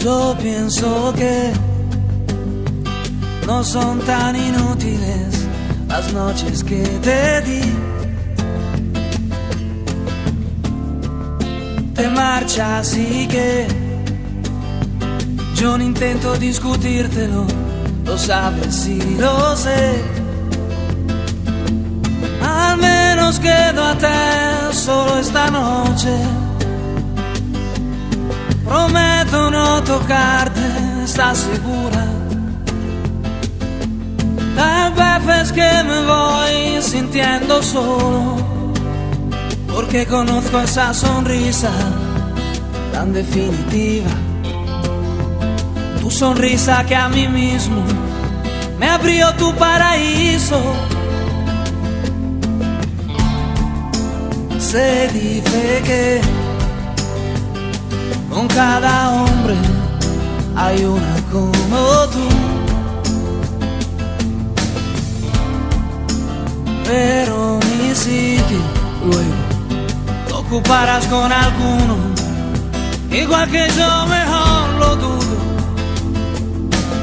Yo pienso que no son tan inútiles las noches que te di. Te marchas y que yo no intento discutírtelo, lo sabes y lo sé. Al menos quedo a te solo esta noche. Prometo no tocarte, ¿estás segura? Tal vez es que me voy sintiendo solo, porque conozco esa sonrisa tan definitiva. Tu sonrisa que a mí mismo me abrió tu paraíso. Se dice que con cada hombre hay una como tú. Pero mi sitio luego ocuparás con alguno, igual que yo mejor lo dudo.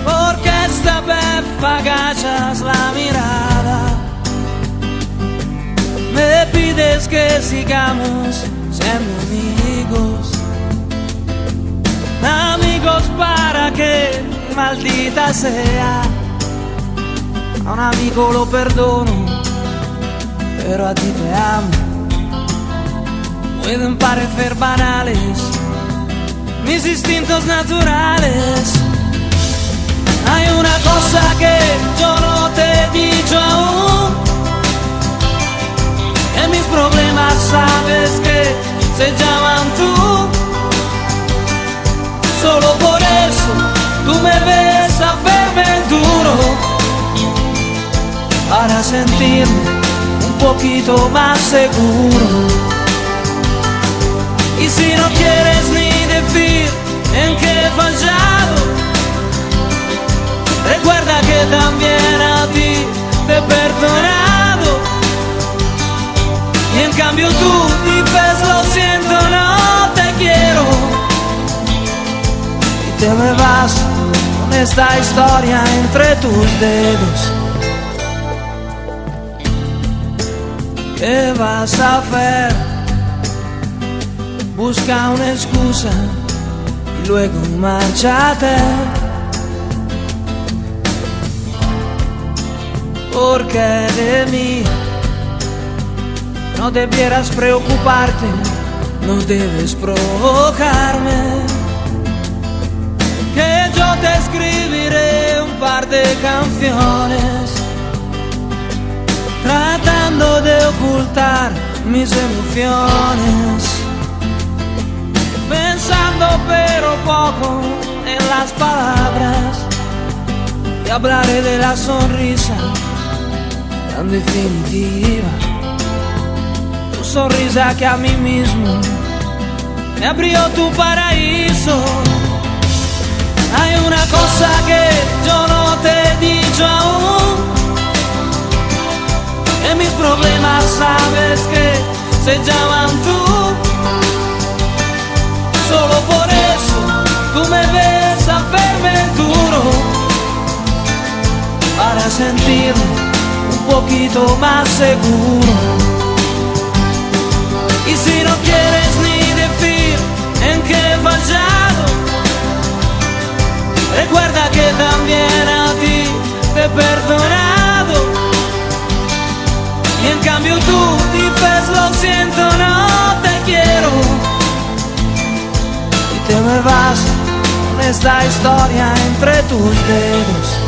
Porque esta vez agachas la mirada, me pides que sigamos siendo amigos amigos para que maldita sea. A un amigo lo perdono, pero a ti te amo. Pueden parecer banales mis instintos naturales. Hay una cosa que yo no tú me ves a verme duro para sentirme un poquito más seguro. Te me vas con esta historia entre tus dedos. ¿Qué vas a hacer? Busca una excusa y luego márchate. Porque de mí no debieras preocuparte, no debes provocarme de canciones tratando de ocultar mis emociones pensando pero poco en las palabras y hablaré de la sonrisa tan definitiva tu sonrisa que a mí mismo me abrió tu paraíso. Hay una cosa que yo no dicho aún. En mis problemas sabes que se llaman tú. Solo por eso tú me ves a verme duro. Para sentirme un poquito más seguro. Y si no perdonado. Y en cambio tú dices lo siento, no te quiero. Y te me vas con esta historia entre tus dedos.